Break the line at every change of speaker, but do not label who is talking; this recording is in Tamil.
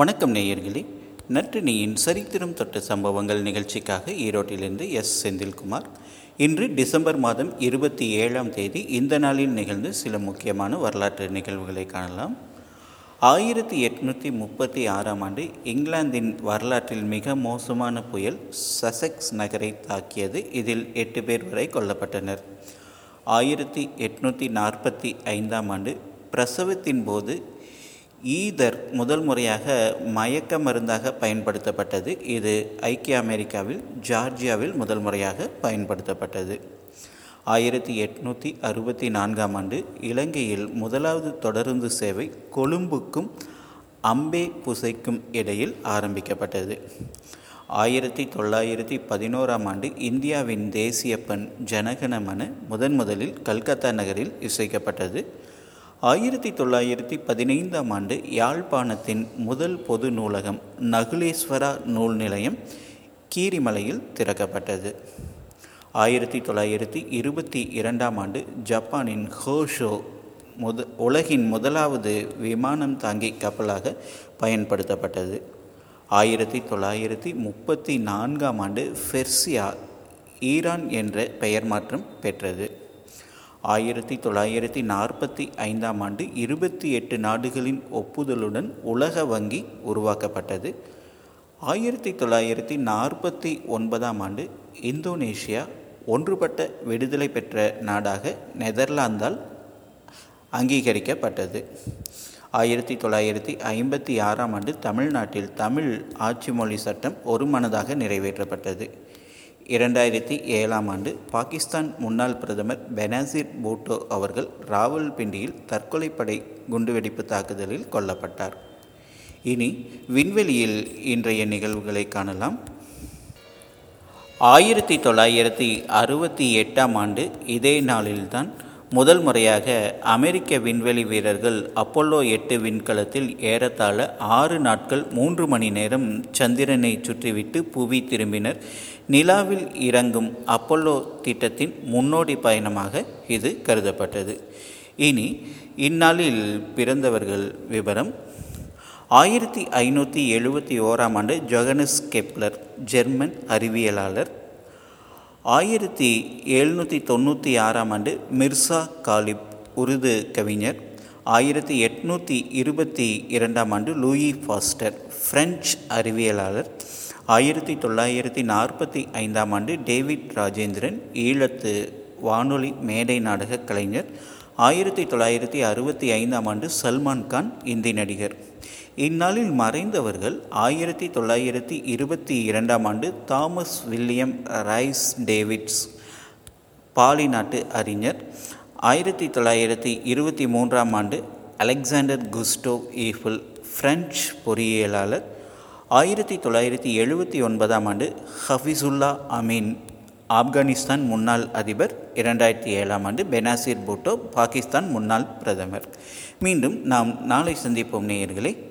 வணக்கம் நேயர்களே. நற்றினியின் சரித்திரம் தொட்ட சம்பவங்கள் நிகழ்ச்சிக்காக ஈரோட்டிலிருந்து எஸ். செந்தில்குமார். இன்று டிசம்பர் மாதம் இருபத்தி ஏழாம் தேதி இந்த நாளில் நிகழ்ந்து சில முக்கியமான வரலாற்று நிகழ்வுகளை காணலாம். ஆயிரத்தி எட்நூற்றி முப்பத்தி ஆறாம் ஆண்டு இங்கிலாந்தின் வரலாற்றில் மிக மோசமான புயல் சசெக்ஸ் நகரை தாக்கியது இதில் எட்டு பேர் வரை கொல்லப்பட்டனர். ஆயிரத்தி எட்நூற்றி நாற்பத்தி ஐந்தாம் ஆண்டு பிரசவத்தின் போது ஈதர் முதல் முறையாக மயக்க மருந்தாக பயன்படுத்தப்பட்டது. இது ஐக்கிய அமெரிக்காவில் ஜார்ஜியாவில் முதல் முறையாக பயன்படுத்தப்பட்டது. ஆயிரத்தி எட்நூற்றி அறுபத்தி நான்காம் ஆண்டு இலங்கையில் முதலாவது தொடருந்து சேவை கொழும்புக்கும் அம்பே புசைக்கும் இடையில் ஆரம்பிக்கப்பட்டது. ஆயிரத்தி தொள்ளாயிரத்தி பதினோராம் ஆண்டு இந்தியாவின் தேசிய பண் ஜனகணமன முதன் முதலில் கல்கத்தா நகரில் இசைக்கப்பட்டது. ஆயிரத்தி தொள்ளாயிரத்தி பதினைந்தாம் ஆண்டு யாழ்ப்பாணத்தின் முதல் பொது நூலகம் நகுலேஸ்வரா நூல் நிலையம் கீரிமலையில் திறக்கப்பட்டது. ஆயிரத்தி தொள்ளாயிரத்தி இருபத்தி இரண்டாம் ஆண்டு ஜப்பானின் ஹோஷோ முத உலகின் முதலாவது விமானம் தாங்கி கப்பலாக பயன்படுத்தப்பட்டது. ஆயிரத்தி தொள்ளாயிரத்தி முப்பத்தி நான்காம் ஆண்டு ஃபெர்சியா ஈரான் என்ற பெயர் மாற்றம் பெற்றது. ஆயிரத்தி தொள்ளாயிரத்தி நாற்பத்தி ஐந்தாம் ஆண்டு இருபத்தி எட்டு நாடுகளின் ஒப்புதலுடன் உலக வங்கி உருவாக்கப்பட்டது. ஆயிரத்தி தொள்ளாயிரத்தி நாற்பத்தி ஒன்பதாம் ஆண்டு இந்தோனேஷியா ஒன்றுபட்ட விடுதலை பெற்ற நாடாக நெதர்லாந்தால் அங்கீகரிக்கப்பட்டது. ஆயிரத்தி தொள்ளாயிரத்தி ஐம்பத்தி ஆறாம் ஆண்டு தமிழ்நாட்டில் தமிழ் ஆட்சி மொழி சட்டம் ஒருமனதாக நிறைவேற்றப்பட்டது. இரண்டாயிரத்தி ஏழாம் ஆண்டு பாகிஸ்தான் முன்னாள் பிரதமர் பெனாசிர் பூட்டோ அவர்கள் ராவல்பிண்டியில் தற்கொலைப்படை குண்டுவெடிப்பு தாக்குதலில் கொல்லப்பட்டார். இனி விண்வெளியில் இன்றைய நிகழ்வுகளை காணலாம். ஆயிரத்தி தொள்ளாயிரத்தி அறுபத்தி எட்டாம் ஆண்டு இதே நாளில்தான் முதல் முறையாக அமெரிக்க விண்வெளி வீரர்கள் அப்போலோ எட்டு விண்கலத்தில் ஏறத்தாழ ஆறு நாட்கள் மூன்று மணி நேரம் சந்திரனை சுற்றிவிட்டு புவி திரும்பினர். நிலாவில் இறங்கும் அப்போலோ திட்டத்தின் முன்னோடி பயணமாக இது கருதப்பட்டது. இனி இந்நாளில் பிறந்தவர்கள் விவரம். ஆயிரத்தி ஐநூற்றி எழுபத்தி ஓராம் ஆண்டு ஜொகனஸ் கெப்லர் ஜெர்மன் அறிவியலாளர் ஆயிரத்தி எழுநூற்றி தொண்ணூற்றி ஆறாம் ஆண்டு மிர்சா காலிப் உருது கவிஞர். ஆயிரத்தி எட்நூற்றி இருபத்தி இரண்டாம் ஆண்டு லூயி ஃபாஸ்டர் பிரெஞ்சு அறிவியலாளர். ஆயிரத்தி தொள்ளாயிரத்தி நாற்பத்தி ஐந்தாம் ஆண்டு டேவிட் ராஜேந்திரன் ஈழத்து வானொலி மேடை நாடக கலைஞர். ஆயிரத்தி தொள்ளாயிரத்தி அறுபத்தி ஐந்தாம் ஆண்டு சல்மான் கான் இந்தி நடிகர். இந்நாளில் மறைந்தவர்கள் ஆயிரத்தி தொள்ளாயிரத்தி இருபத்தி இரண்டாம் ஆண்டு Thomas William Rhys Davids Pali நாட்டு அறிஞர். ஆயிரத்தி தொள்ளாயிரத்தி இருபத்தி மூன்றாம் ஆண்டு அலெக்சாண்டர் குஸ்டோ ஈஃபில் பிரெஞ்சு பொறியியலாளர். ஆயிரத்தி தொள்ளாயிரத்தி எழுபத்தி ஒன்பதாம் ஆண்டு ஹஃபிசுல்லா அமீன் ஆப்கானிஸ்தான் முன்னாள் அதிபர். இரண்டாயிரத்தி ஏழாம் ஆண்டு பெனாசிர் பூட்டோ பாகிஸ்தான் முன்னாள் பிரதமர். மீண்டும் நாம் நாளை சந்திப்போம் நேயர்களை.